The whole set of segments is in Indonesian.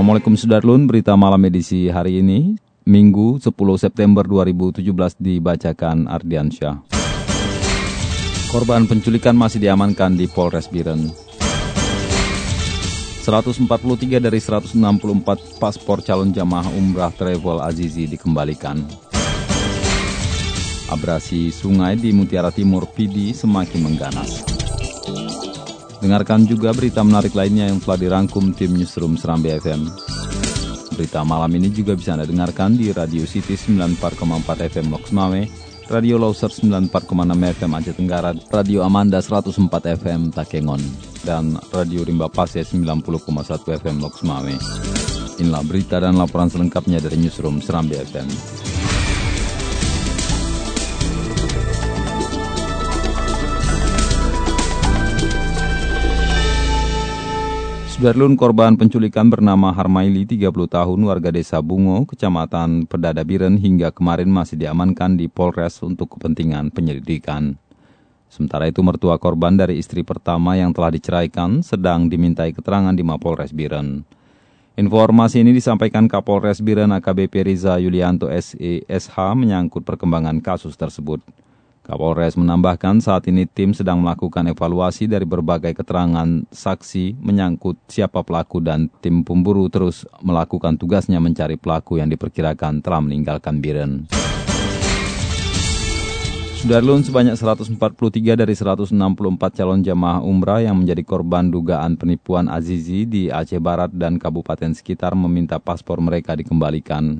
Assalamualaikum Sudarlun, berita malam edisi hari ini, Minggu 10 September 2017 dibacakan Ardiansyah. Korban penculikan masih diamankan di Polres Biren. 143 dari 164 paspor calon jamaah umrah travel Azizi dikembalikan. Abrasi sungai di Mutiara Timur Pidi semakin mengganas. Dengarkan juga berita menarik lainnya yang telah dirangkum tim Newsroom Serambi FM. Berita malam ini juga bisa Anda dengarkan di Radio City 94,4 FM Loks Mame, Radio Loser 94,6 FM Aceh Tenggara, Radio Amanda 104 FM Takengon, dan Radio Rimba Pase 90,1 FM Loks Mame. Inilah berita dan laporan selengkapnya dari Newsroom Serambi FM. Sudarlun korban penculikan bernama Harmaili 30 tahun warga desa Bungo, kecamatan Pedada Biren hingga kemarin masih diamankan di Polres untuk kepentingan penyelidikan. Sementara itu mertua korban dari istri pertama yang telah diceraikan sedang dimintai keterangan di Mapolres Biren. Informasi ini disampaikan Kapolres Biren AKBP Riza Yulianto SESH menyangkut perkembangan kasus tersebut. Kapolres menambahkan saat ini tim sedang melakukan evaluasi dari berbagai keterangan saksi menyangkut siapa pelaku dan tim pemburu terus melakukan tugasnya mencari pelaku yang diperkirakan telah meninggalkan Biren. Sudarlun sebanyak 143 dari 164 calon jamaah umrah yang menjadi korban dugaan penipuan Azizi di Aceh Barat dan kabupaten sekitar meminta paspor mereka dikembalikan.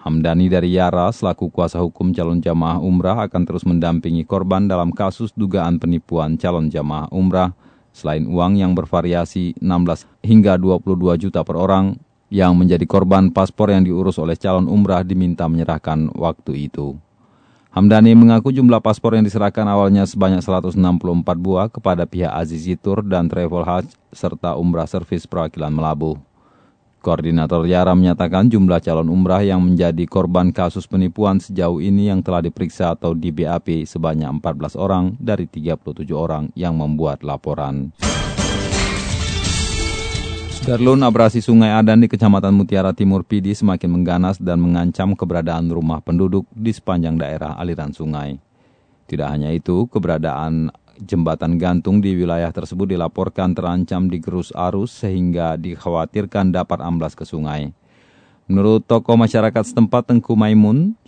Hamdani dari Yara selaku kuasa hukum calon jamaah umrah akan terus mendampingi korban dalam kasus dugaan penipuan calon jamaah umrah selain uang yang bervariasi 16 hingga 22 juta per orang yang menjadi korban paspor yang diurus oleh calon umrah diminta menyerahkan waktu itu. Hamdani mengaku jumlah paspor yang diserahkan awalnya sebanyak 164 buah kepada pihak Azizi Tour dan Travel Hajj serta umrah servis perwakilan Melabuh. Koordinator Yara menyatakan jumlah calon umrah yang menjadi korban kasus penipuan sejauh ini yang telah diperiksa atau di BAP sebanyak 14 orang dari 37 orang yang membuat laporan. Darlun abrasi Sungai Adan di Kecamatan Mutiara Timur Pidi semakin mengganas dan mengancam keberadaan rumah penduduk di sepanjang daerah aliran sungai. Tidak hanya itu, keberadaan jembatan gantung di wilayah tersebut dilaporkan terancam digerus arus sehingga dikhawatirkan dapat amblas ke sungai. Menurut tokoh masyarakat setempat Tengku Maimun,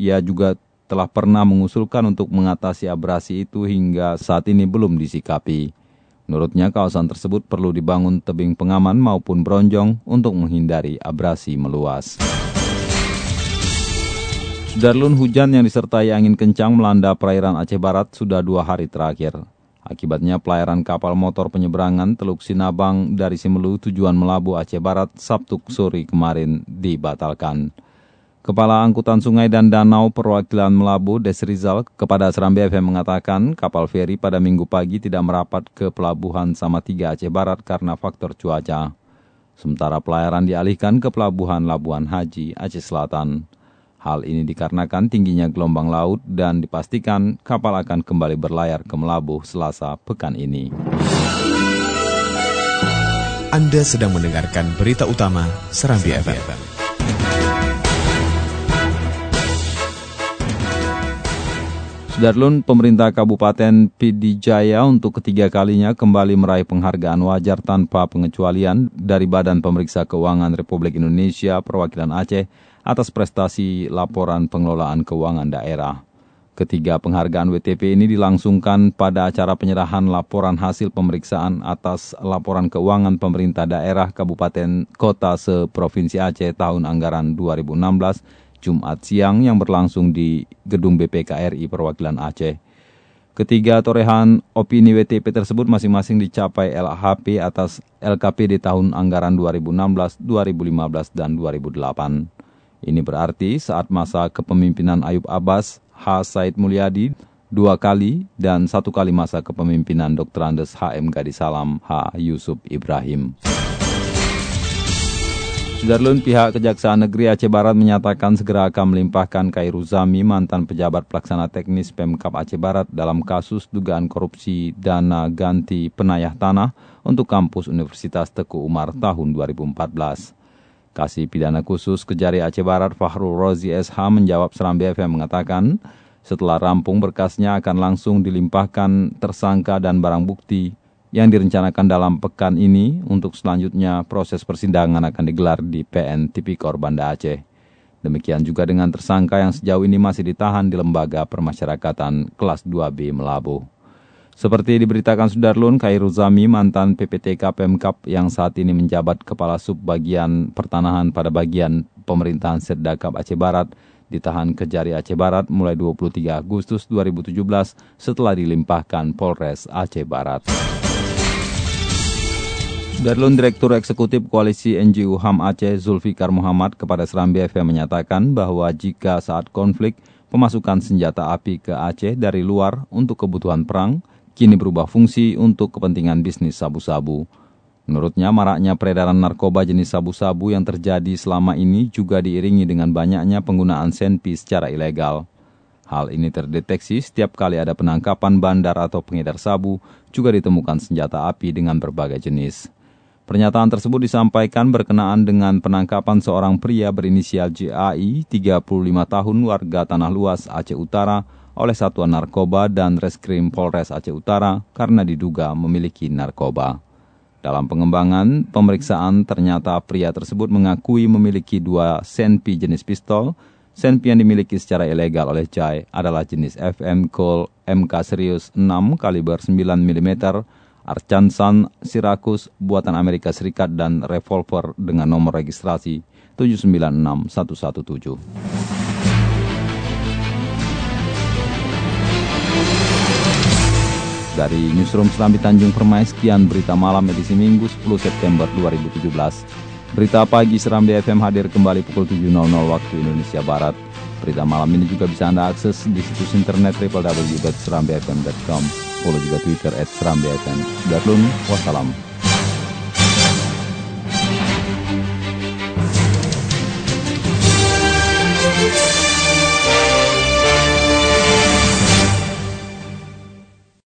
ia juga telah pernah mengusulkan untuk mengatasi abrasi itu hingga saat ini belum disikapi. Menurutnya kawasan tersebut perlu dibangun tebing pengaman maupun bronjong untuk menghindari abrasi meluas. Darlun hujan yang disertai angin kencang melanda perairan Aceh Barat sudah dua hari terakhir. Akibatnya pelayaran kapal motor penyeberangan Teluk Sinabang dari Simelu tujuan Melabu Aceh Barat Sabtu sore kemarin dibatalkan. Kepala Angkutan Sungai dan Danau Perwakilan Melabu Desrizal kepada Serambi FM mengatakan kapal feri pada minggu pagi tidak merapat ke pelabuhan Samatiga Aceh Barat karena faktor cuaca. Sementara pelayaran dialihkan ke pelabuhan Labuan Haji Aceh Selatan. Hal ini dikarenakan tingginya gelombang laut dan dipastikan kapal akan kembali berlayar ke Melabuh selasa pekan ini. Anda sedang mendengarkan berita utama Serambi FM. Sudarlun, pemerintah Kabupaten Pidijaya untuk ketiga kalinya kembali meraih penghargaan wajar tanpa pengecualian dari Badan Pemeriksa Keuangan Republik Indonesia Perwakilan Aceh atas prestasi laporan pengelolaan keuangan daerah. Ketiga penghargaan WTP ini dilangsungkan pada acara penyerahan laporan hasil pemeriksaan atas laporan keuangan pemerintah daerah Kabupaten Kota se-Provinsi Aceh tahun anggaran 2016 Jumat siang yang berlangsung di Gedung BPKRI Perwakilan Aceh. Ketiga torehan opini WTP tersebut masing-masing dicapai LHP atas LKP di tahun anggaran 2016, 2015, dan 2008. Ini berarti saat masa kepemimpinan Ayub Abbas, H. Said Mulyadi dua kali dan satu kali masa kepemimpinan Dr. Andes HM Gadisalam H. Yusuf Ibrahim. Sudarlun pihak Kejaksaan Negeri Aceh Barat menyatakan segera akan melimpahkan Kairu Zami, mantan pejabat pelaksana teknis Pemkap Aceh Barat dalam kasus dugaan korupsi dana ganti penayah tanah untuk kampus Universitas Teku Umar tahun 2014. Kasih pidana khusus Kejari Aceh Barat Fahrul Rozi SH menjawab Seram BFM mengatakan, setelah rampung berkasnya akan langsung dilimpahkan tersangka dan barang bukti yang direncanakan dalam pekan ini untuk selanjutnya proses persidangan akan digelar di PN Tipikor Banda Aceh. Demikian juga dengan tersangka yang sejauh ini masih ditahan di Lembaga Permasyarakatan kelas 2B Melabuh. Seperti diberitakan Sudarlun, Khairul Zami, mantan PPTK Pemkap yang saat ini menjabat Kepala Sub Bagian Pertanahan pada bagian pemerintahan Serdakap Aceh Barat, ditahan Kejari Aceh Barat mulai 23 Agustus 2017 setelah dilimpahkan Polres Aceh Barat. Darlun Direktur Eksekutif Koalisi NGO HAM Aceh Zulfikar Muhammad kepada Seram BFM menyatakan bahwa jika saat konflik pemasukan senjata api ke Aceh dari luar untuk kebutuhan perang, kini berubah fungsi untuk kepentingan bisnis sabu-sabu. Menurutnya, maraknya peredaran narkoba jenis sabu-sabu yang terjadi selama ini juga diiringi dengan banyaknya penggunaan senpi secara ilegal. Hal ini terdeteksi setiap kali ada penangkapan bandar atau pengedar sabu, juga ditemukan senjata api dengan berbagai jenis. Pernyataan tersebut disampaikan berkenaan dengan penangkapan seorang pria berinisial JAI, 35 tahun warga Tanah Luas, Aceh Utara, oleh Satuan Narkoba dan Reskrim Polres Aceh Utara karena diduga memiliki narkoba. Dalam pengembangan pemeriksaan, ternyata pria tersebut mengakui memiliki dua senpi jenis pistol. Senpi yang dimiliki secara ilegal oleh Jai adalah jenis FM Col MK Serius 6 kaliber 9 mm Archansan Sirakus buatan Amerika Serikat dan revolver dengan nomor registrasi 796117. Dari Newsroom Serambi Tanjung Permai, sekian berita malam edisi Minggu 10 September 2017. Berita pagi Serambi FM hadir kembali pukul 7.00 waktu Indonesia Barat. Berita malam ini juga bisa Anda akses di situs internet www.serambifm.com follow juga Twitter at Seram BFM. Sudah wassalam.